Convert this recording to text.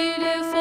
beautiful.